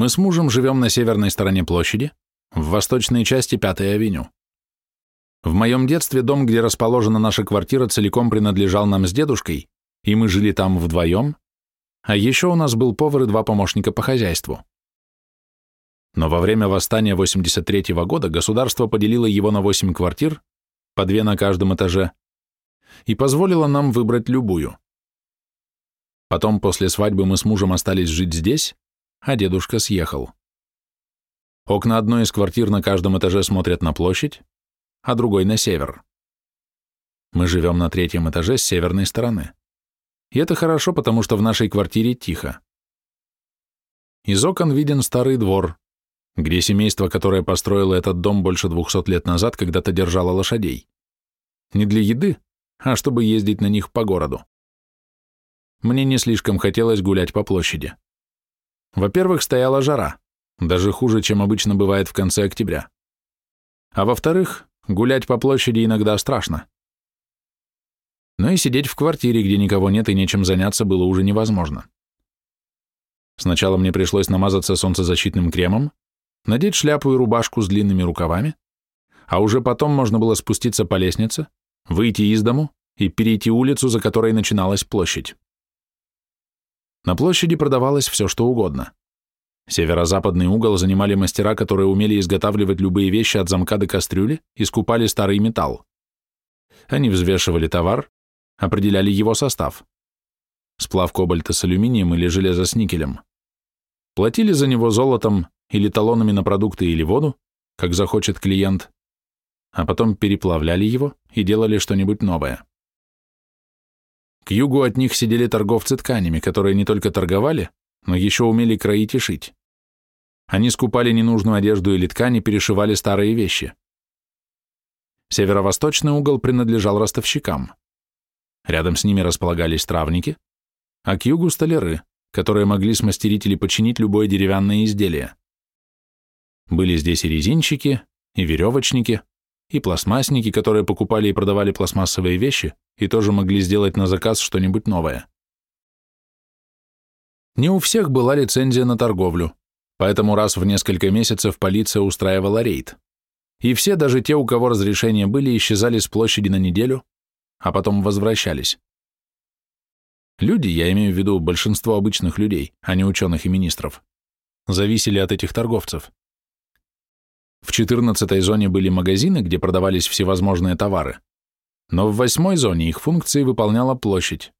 Мы с мужем живем на северной стороне площади, в восточной части Пятой авеню. В моем детстве дом, где расположена наша квартира, целиком принадлежал нам с дедушкой, и мы жили там вдвоем, а еще у нас был повар и два помощника по хозяйству. Но во время восстания 83 -го года государство поделило его на 8 квартир, по две на каждом этаже, и позволило нам выбрать любую. Потом после свадьбы мы с мужем остались жить здесь, а дедушка съехал. Окна одной из квартир на каждом этаже смотрят на площадь, а другой на север. Мы живем на третьем этаже с северной стороны. И это хорошо, потому что в нашей квартире тихо. Из окон виден старый двор, где семейство, которое построило этот дом больше двухсот лет назад, когда-то держало лошадей. Не для еды, а чтобы ездить на них по городу. Мне не слишком хотелось гулять по площади. Во-первых, стояла жара, даже хуже, чем обычно бывает в конце октября. А во-вторых, гулять по площади иногда страшно. Но и сидеть в квартире, где никого нет и нечем заняться, было уже невозможно. Сначала мне пришлось намазаться солнцезащитным кремом, надеть шляпу и рубашку с длинными рукавами, а уже потом можно было спуститься по лестнице, выйти из дому и перейти улицу, за которой начиналась площадь. На площади продавалось все, что угодно. Северо-западный угол занимали мастера, которые умели изготавливать любые вещи от замка до кастрюли и скупали старый металл. Они взвешивали товар, определяли его состав. Сплав кобальта с алюминием или железо с никелем. Платили за него золотом или талонами на продукты или воду, как захочет клиент, а потом переплавляли его и делали что-нибудь новое. К югу от них сидели торговцы тканями, которые не только торговали, но еще умели кроить и шить. Они скупали ненужную одежду или ткань и перешивали старые вещи. Северо-восточный угол принадлежал ростовщикам. Рядом с ними располагались травники, а к югу – столяры, которые могли смастерить или починить любое деревянное изделие. Были здесь и резинчики, и веревочники, и пластмассники, которые покупали и продавали пластмассовые вещи и тоже могли сделать на заказ что-нибудь новое. Не у всех была лицензия на торговлю, поэтому раз в несколько месяцев полиция устраивала рейд. И все, даже те, у кого разрешения были, исчезали с площади на неделю, а потом возвращались. Люди, я имею в виду большинство обычных людей, а не ученых и министров, зависели от этих торговцев. В 14-й зоне были магазины, где продавались всевозможные товары, но в 8-й зоне их функции выполняла площадь.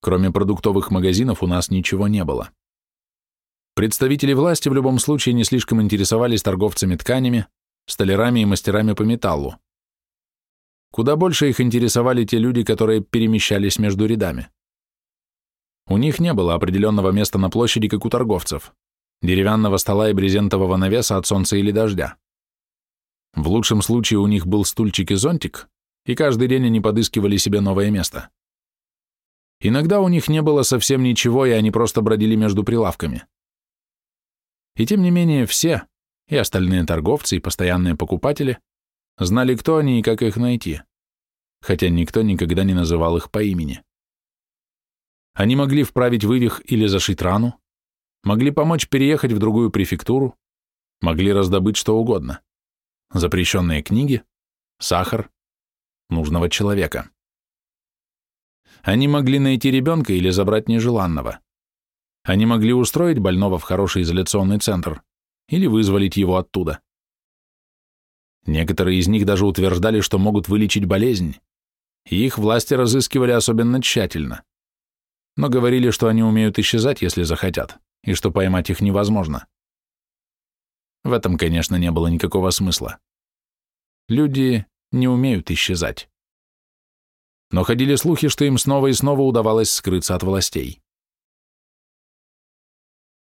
Кроме продуктовых магазинов у нас ничего не было. Представители власти в любом случае не слишком интересовались торговцами тканями, столярами и мастерами по металлу. Куда больше их интересовали те люди, которые перемещались между рядами. У них не было определенного места на площади, как у торговцев деревянного стола и брезентового навеса от солнца или дождя. В лучшем случае у них был стульчик и зонтик, и каждый день они подыскивали себе новое место. Иногда у них не было совсем ничего, и они просто бродили между прилавками. И тем не менее все, и остальные торговцы, и постоянные покупатели, знали, кто они и как их найти, хотя никто никогда не называл их по имени. Они могли вправить вывих или зашить рану, могли помочь переехать в другую префектуру, могли раздобыть что угодно. Запрещенные книги, сахар, нужного человека. Они могли найти ребенка или забрать нежеланного. Они могли устроить больного в хороший изоляционный центр или вызволить его оттуда. Некоторые из них даже утверждали, что могут вылечить болезнь, и их власти разыскивали особенно тщательно, но говорили, что они умеют исчезать, если захотят и что поймать их невозможно. В этом, конечно, не было никакого смысла. Люди не умеют исчезать. Но ходили слухи, что им снова и снова удавалось скрыться от властей.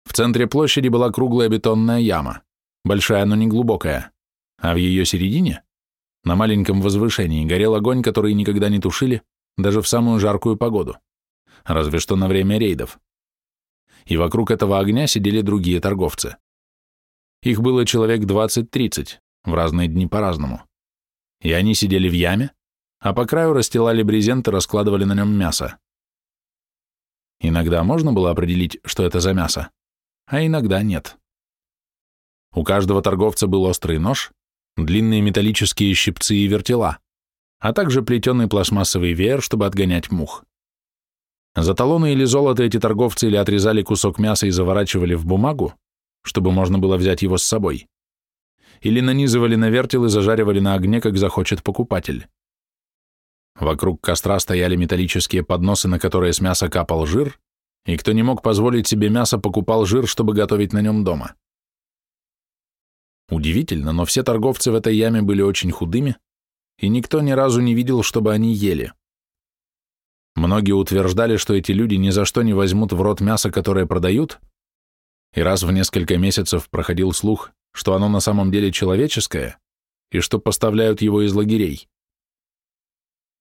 В центре площади была круглая бетонная яма, большая, но не глубокая, а в ее середине, на маленьком возвышении, горел огонь, который никогда не тушили, даже в самую жаркую погоду, разве что на время рейдов и вокруг этого огня сидели другие торговцы. Их было человек 20-30, в разные дни по-разному. И они сидели в яме, а по краю расстилали брезент и раскладывали на нем мясо. Иногда можно было определить, что это за мясо, а иногда нет. У каждого торговца был острый нож, длинные металлические щипцы и вертела, а также плетеный пластмассовый веер, чтобы отгонять мух. За талоны или золото эти торговцы или отрезали кусок мяса и заворачивали в бумагу, чтобы можно было взять его с собой, или нанизывали на вертел и зажаривали на огне, как захочет покупатель. Вокруг костра стояли металлические подносы, на которые с мяса капал жир, и кто не мог позволить себе мясо, покупал жир, чтобы готовить на нем дома. Удивительно, но все торговцы в этой яме были очень худыми, и никто ни разу не видел, чтобы они ели. Многие утверждали, что эти люди ни за что не возьмут в рот мясо, которое продают, и раз в несколько месяцев проходил слух, что оно на самом деле человеческое, и что поставляют его из лагерей.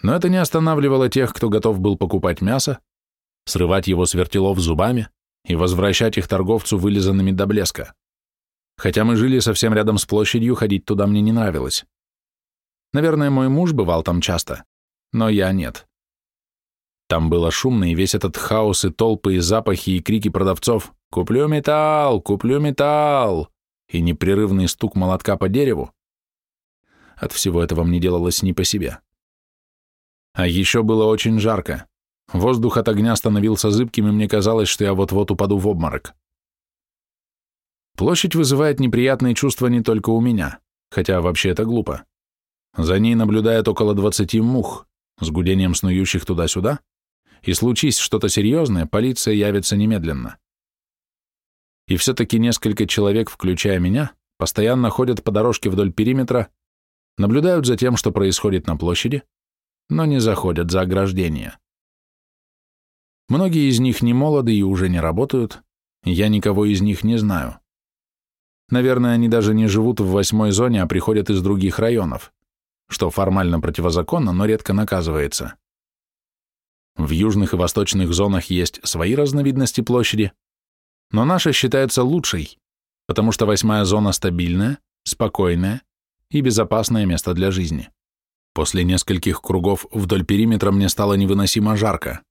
Но это не останавливало тех, кто готов был покупать мясо, срывать его с вертелов зубами и возвращать их торговцу вылизанными до блеска. Хотя мы жили совсем рядом с площадью, ходить туда мне не нравилось. Наверное, мой муж бывал там часто, но я нет. Там было шумно, и весь этот хаос и толпы, и запахи, и крики продавцов «Куплю металл! Куплю металл!» и непрерывный стук молотка по дереву. От всего этого мне делалось не по себе. А еще было очень жарко. Воздух от огня становился зыбким, и мне казалось, что я вот-вот упаду в обморок. Площадь вызывает неприятные чувства не только у меня, хотя вообще это глупо. За ней наблюдает около двадцати мух, с гудением снующих туда-сюда, и случись что-то серьезное, полиция явится немедленно. И все-таки несколько человек, включая меня, постоянно ходят по дорожке вдоль периметра, наблюдают за тем, что происходит на площади, но не заходят за ограждение. Многие из них не молоды и уже не работают, я никого из них не знаю. Наверное, они даже не живут в восьмой зоне, а приходят из других районов, что формально противозаконно, но редко наказывается. В южных и восточных зонах есть свои разновидности площади, но наша считается лучшей, потому что восьмая зона стабильная, спокойная и безопасное место для жизни. После нескольких кругов вдоль периметра мне стало невыносимо жарко.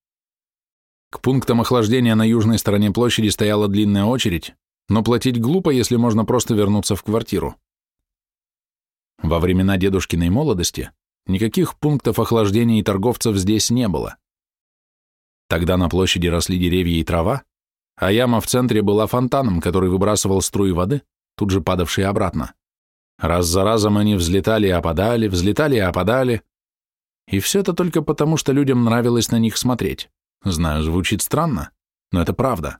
К пунктам охлаждения на южной стороне площади стояла длинная очередь, но платить глупо, если можно просто вернуться в квартиру. Во времена дедушкиной молодости никаких пунктов охлаждения и торговцев здесь не было. Тогда на площади росли деревья и трава, а яма в центре была фонтаном, который выбрасывал струи воды, тут же падавшие обратно. Раз за разом они взлетали и опадали, взлетали и опадали. И все это только потому, что людям нравилось на них смотреть. Знаю, звучит странно, но это правда.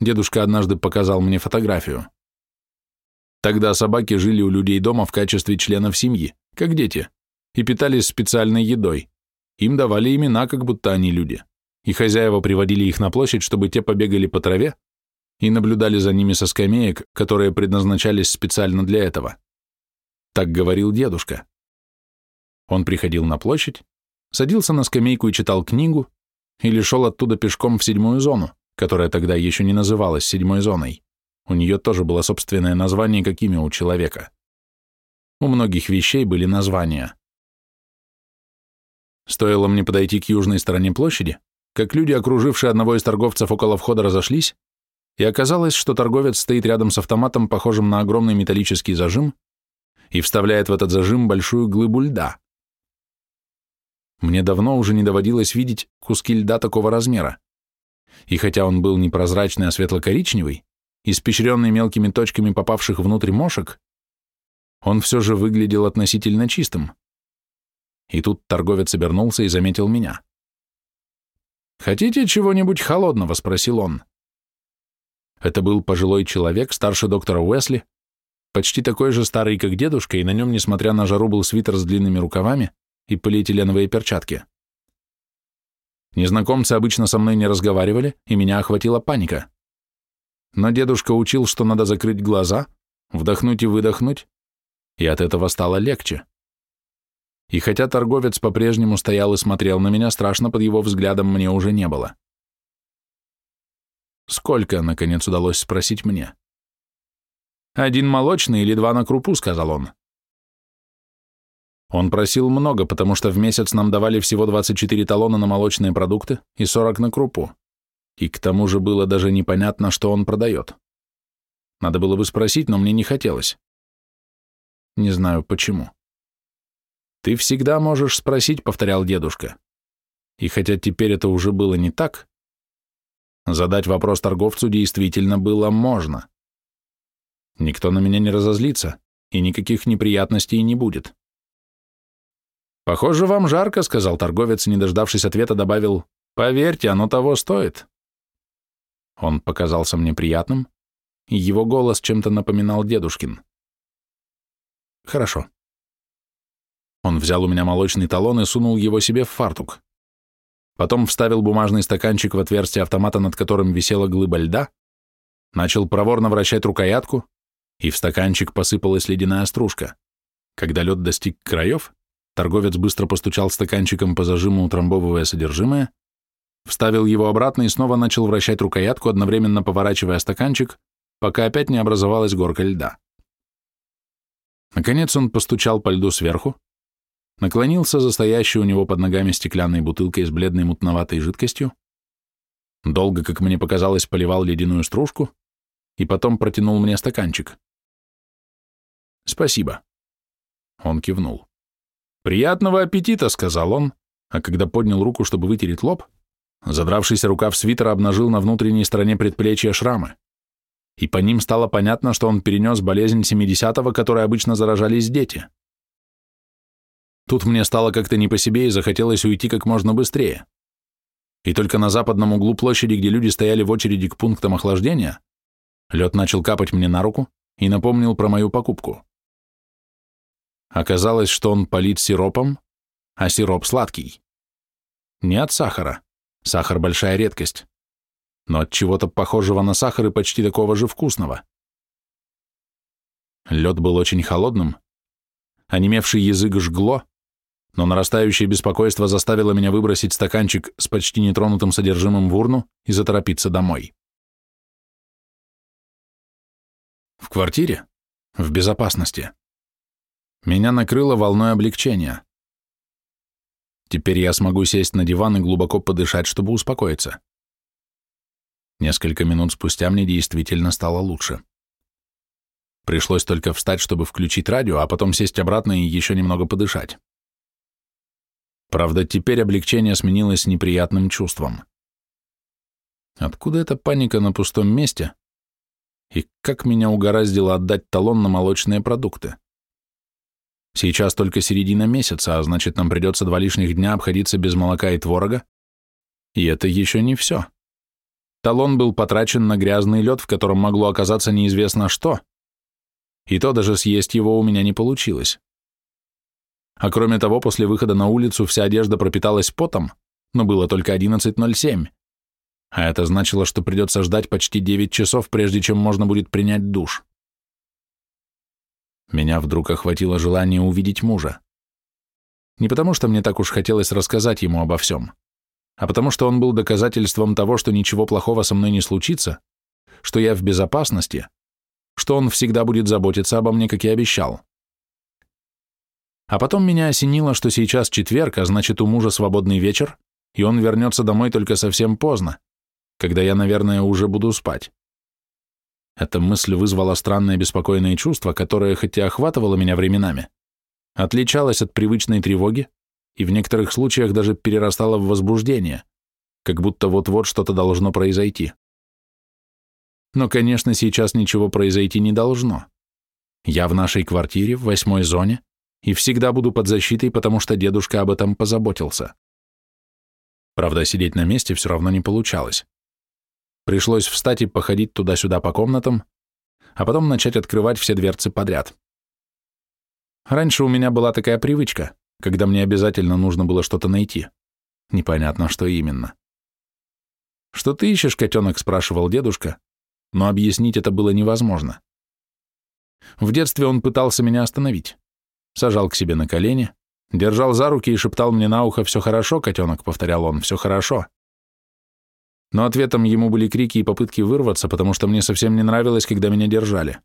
Дедушка однажды показал мне фотографию. Тогда собаки жили у людей дома в качестве членов семьи, как дети, и питались специальной едой. Им давали имена, как будто они люди и хозяева приводили их на площадь, чтобы те побегали по траве и наблюдали за ними со скамеек, которые предназначались специально для этого. Так говорил дедушка. Он приходил на площадь, садился на скамейку и читал книгу, или шел оттуда пешком в седьмую зону, которая тогда еще не называлась седьмой зоной. У нее тоже было собственное название, как имя у человека. У многих вещей были названия. Стоило мне подойти к южной стороне площади, как люди, окружившие одного из торговцев около входа, разошлись, и оказалось, что торговец стоит рядом с автоматом, похожим на огромный металлический зажим, и вставляет в этот зажим большую глыбу льда. Мне давно уже не доводилось видеть куски льда такого размера. И хотя он был не прозрачный, а светло-коричневый, испещренный мелкими точками попавших внутрь мошек, он все же выглядел относительно чистым. И тут торговец обернулся и заметил меня. «Хотите чего-нибудь холодного?» — спросил он. Это был пожилой человек, старше доктора Уэсли, почти такой же старый, как дедушка, и на нем, несмотря на жару, был свитер с длинными рукавами и полиэтиленовые перчатки. Незнакомцы обычно со мной не разговаривали, и меня охватила паника. Но дедушка учил, что надо закрыть глаза, вдохнуть и выдохнуть, и от этого стало легче. И хотя торговец по-прежнему стоял и смотрел на меня, страшно под его взглядом мне уже не было. «Сколько?» — наконец удалось спросить мне. «Один молочный или два на крупу», — сказал он. Он просил много, потому что в месяц нам давали всего 24 талона на молочные продукты и 40 на крупу. И к тому же было даже непонятно, что он продает. Надо было бы спросить, но мне не хотелось. Не знаю почему. «Ты всегда можешь спросить», — повторял дедушка. И хотя теперь это уже было не так, задать вопрос торговцу действительно было можно. Никто на меня не разозлится, и никаких неприятностей не будет. «Похоже, вам жарко», — сказал торговец, не дождавшись ответа, добавил, «Поверьте, оно того стоит». Он показался мне приятным, и его голос чем-то напоминал дедушкин. «Хорошо». Он взял у меня молочный талон и сунул его себе в фартук. Потом вставил бумажный стаканчик в отверстие автомата, над которым висела глыба льда, начал проворно вращать рукоятку, и в стаканчик посыпалась ледяная стружка. Когда лед достиг краев, торговец быстро постучал стаканчиком по зажиму, утрамбовывая содержимое, вставил его обратно и снова начал вращать рукоятку, одновременно поворачивая стаканчик, пока опять не образовалась горка льда. Наконец он постучал по льду сверху, наклонился за стоящей у него под ногами стеклянной бутылкой с бледной мутноватой жидкостью, долго, как мне показалось, поливал ледяную стружку и потом протянул мне стаканчик. «Спасибо». Он кивнул. «Приятного аппетита», — сказал он, а когда поднял руку, чтобы вытереть лоб, задравшийся рукав свитера обнажил на внутренней стороне предплечья шрамы, и по ним стало понятно, что он перенес болезнь 70-го, которой обычно заражались дети. Тут мне стало как-то не по себе и захотелось уйти как можно быстрее. И только на западном углу площади, где люди стояли в очереди к пунктам охлаждения, лед начал капать мне на руку и напомнил про мою покупку. Оказалось, что он полит сиропом, а сироп сладкий. Не от сахара. Сахар – большая редкость. Но от чего-то похожего на сахар и почти такого же вкусного. Лед был очень холодным, онемевший язык жгло, но нарастающее беспокойство заставило меня выбросить стаканчик с почти нетронутым содержимым в урну и заторопиться домой. В квартире, в безопасности, меня накрыло волной облегчения. Теперь я смогу сесть на диван и глубоко подышать, чтобы успокоиться. Несколько минут спустя мне действительно стало лучше. Пришлось только встать, чтобы включить радио, а потом сесть обратно и еще немного подышать. Правда, теперь облегчение сменилось неприятным чувством. Откуда эта паника на пустом месте? И как меня угораздило отдать талон на молочные продукты? Сейчас только середина месяца, а значит, нам придется два лишних дня обходиться без молока и творога. И это еще не все. Талон был потрачен на грязный лед, в котором могло оказаться неизвестно что. И то даже съесть его у меня не получилось. А кроме того, после выхода на улицу вся одежда пропиталась потом, но было только 11.07. А это значило, что придется ждать почти 9 часов, прежде чем можно будет принять душ. Меня вдруг охватило желание увидеть мужа. Не потому, что мне так уж хотелось рассказать ему обо всем, а потому, что он был доказательством того, что ничего плохого со мной не случится, что я в безопасности, что он всегда будет заботиться обо мне, как и обещал. А потом меня осенило, что сейчас четверг, а значит, у мужа свободный вечер, и он вернется домой только совсем поздно, когда я, наверное, уже буду спать. Эта мысль вызвала странное беспокойное чувство, которое, хотя охватывало меня временами, отличалось от привычной тревоги и в некоторых случаях даже перерастало в возбуждение, как будто вот-вот что-то должно произойти. Но, конечно, сейчас ничего произойти не должно. Я в нашей квартире, в восьмой зоне, и всегда буду под защитой, потому что дедушка об этом позаботился. Правда, сидеть на месте все равно не получалось. Пришлось встать и походить туда-сюда по комнатам, а потом начать открывать все дверцы подряд. Раньше у меня была такая привычка, когда мне обязательно нужно было что-то найти. Непонятно, что именно. «Что ты ищешь, котенок?» — спрашивал дедушка, но объяснить это было невозможно. В детстве он пытался меня остановить сажал к себе на колени, держал за руки и шептал мне на ухо «Все хорошо, котенок», — повторял он, «все хорошо». Но ответом ему были крики и попытки вырваться, потому что мне совсем не нравилось, когда меня держали.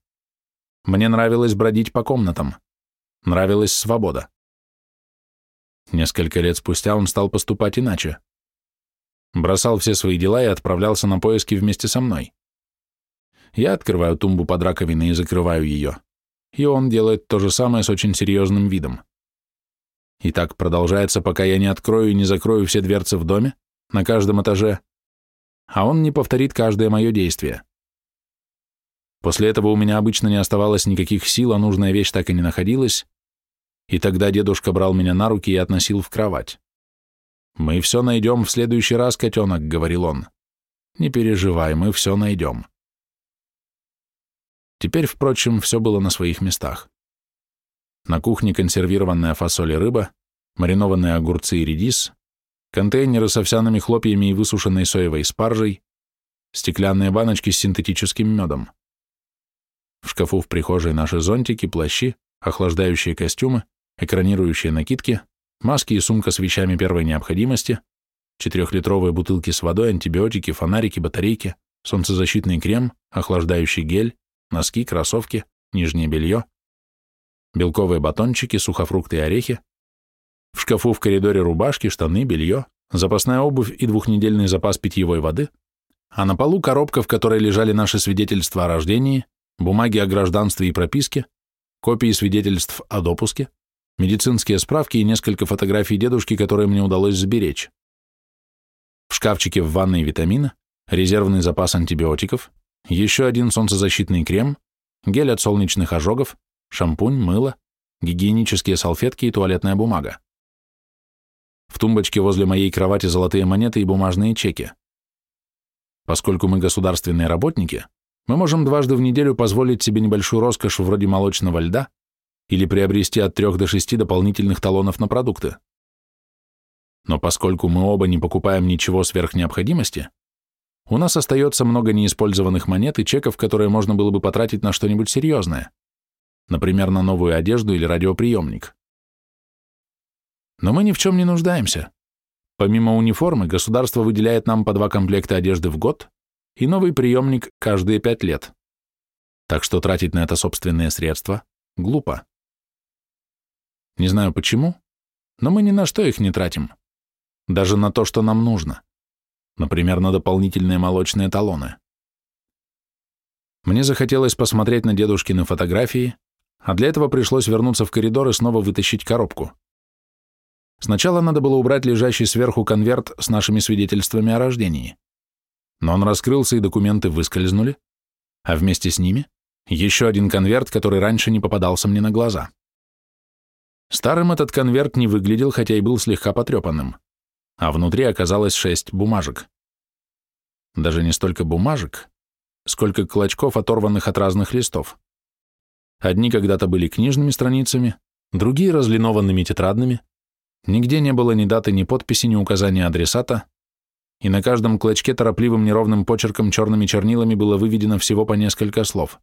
Мне нравилось бродить по комнатам. Нравилась свобода. Несколько лет спустя он стал поступать иначе. Бросал все свои дела и отправлялся на поиски вместе со мной. Я открываю тумбу под раковиной и закрываю ее. И он делает то же самое с очень серьезным видом. И так продолжается, пока я не открою и не закрою все дверцы в доме, на каждом этаже, а он не повторит каждое мое действие. После этого у меня обычно не оставалось никаких сил, а нужная вещь так и не находилась, и тогда дедушка брал меня на руки и относил в кровать. «Мы все найдем в следующий раз, котенок», — говорил он. «Не переживай, мы все найдем». Теперь, впрочем, все было на своих местах. На кухне консервированная фасоль и рыба, маринованные огурцы и редис, контейнеры с овсяными хлопьями и высушенной соевой спаржей, стеклянные баночки с синтетическим медом. В шкафу в прихожей наши зонтики, плащи, охлаждающие костюмы, экранирующие накидки, маски и сумка с вещами первой необходимости, четырехлитровые бутылки с водой, антибиотики, фонарики, батарейки, солнцезащитный крем, охлаждающий гель, носки, кроссовки, нижнее белье, белковые батончики, сухофрукты и орехи, в шкафу в коридоре рубашки, штаны, белье, запасная обувь и двухнедельный запас питьевой воды, а на полу коробка, в которой лежали наши свидетельства о рождении, бумаги о гражданстве и прописке, копии свидетельств о допуске, медицинские справки и несколько фотографий дедушки, которые мне удалось заберечь. В шкафчике в ванной витамины, резервный запас антибиотиков, еще один солнцезащитный крем, гель от солнечных ожогов, шампунь, мыло, гигиенические салфетки и туалетная бумага. В тумбочке возле моей кровати золотые монеты и бумажные чеки. Поскольку мы государственные работники, мы можем дважды в неделю позволить себе небольшую роскошь вроде молочного льда или приобрести от трех до шести дополнительных талонов на продукты. Но поскольку мы оба не покупаем ничего сверх необходимости, у нас остается много неиспользованных монет и чеков, которые можно было бы потратить на что-нибудь серьезное, например, на новую одежду или радиоприемник. Но мы ни в чем не нуждаемся. Помимо униформы, государство выделяет нам по два комплекта одежды в год и новый приемник каждые пять лет. Так что тратить на это собственные средства глупо. Не знаю почему, но мы ни на что их не тратим. Даже на то, что нам нужно. Например, на дополнительные молочные талоны. Мне захотелось посмотреть на дедушкины фотографии, а для этого пришлось вернуться в коридор и снова вытащить коробку. Сначала надо было убрать лежащий сверху конверт с нашими свидетельствами о рождении. Но он раскрылся, и документы выскользнули, а вместе с ними еще один конверт, который раньше не попадался мне на глаза. Старым этот конверт не выглядел, хотя и был слегка потрепанным, а внутри оказалось шесть бумажек. Даже не столько бумажек, сколько клочков, оторванных от разных листов. Одни когда-то были книжными страницами, другие — разлинованными тетрадными, Нигде не было ни даты, ни подписи, ни указания адресата, и на каждом клочке торопливым неровным почерком черными чернилами было выведено всего по несколько слов.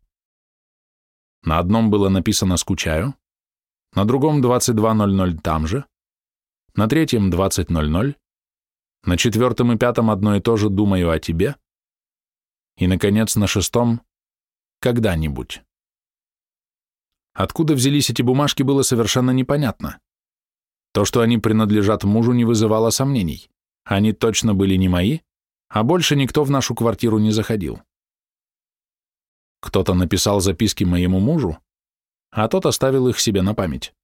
На одном было написано «Скучаю», на другом 22.00 там же, на третьем 20.00, на четвертом и пятом одно и то же «Думаю о тебе», и, наконец, на шестом «Когда-нибудь». Откуда взялись эти бумажки, было совершенно непонятно. То, что они принадлежат мужу, не вызывало сомнений. Они точно были не мои, а больше никто в нашу квартиру не заходил. Кто-то написал записки моему мужу, а тот оставил их себе на память.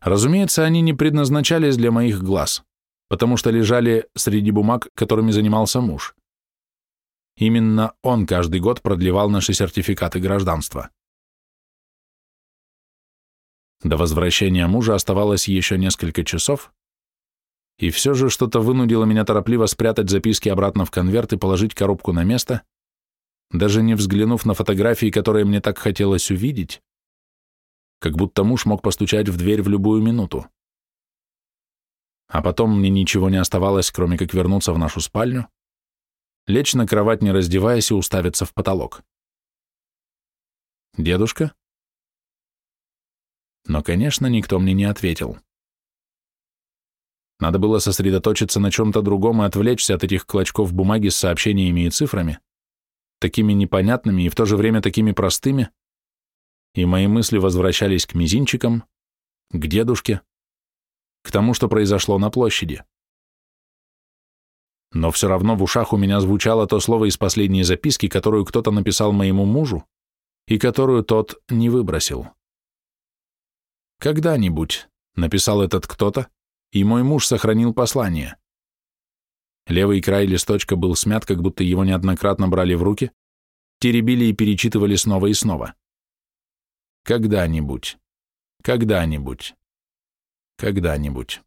Разумеется, они не предназначались для моих глаз, потому что лежали среди бумаг, которыми занимался муж. Именно он каждый год продлевал наши сертификаты гражданства. До возвращения мужа оставалось еще несколько часов, и все же что-то вынудило меня торопливо спрятать записки обратно в конверт и положить коробку на место, даже не взглянув на фотографии, которые мне так хотелось увидеть, как будто муж мог постучать в дверь в любую минуту. А потом мне ничего не оставалось, кроме как вернуться в нашу спальню, лечь на кровать, не раздеваясь, и уставиться в потолок. Дедушка, но, конечно, никто мне не ответил. Надо было сосредоточиться на чем-то другом и отвлечься от этих клочков бумаги с сообщениями и цифрами, такими непонятными и в то же время такими простыми, и мои мысли возвращались к мизинчикам, к дедушке, к тому, что произошло на площади. но все равно в ушах у меня звучало то слово из последней записки, которую кто-то написал моему мужу и которую тот не выбросил. «Когда-нибудь», — написал этот кто-то, и мой муж сохранил послание. Левый край листочка был смят, как будто его неоднократно брали в руки, теребили и перечитывали снова и снова. «Когда-нибудь, когда-нибудь, когда-нибудь».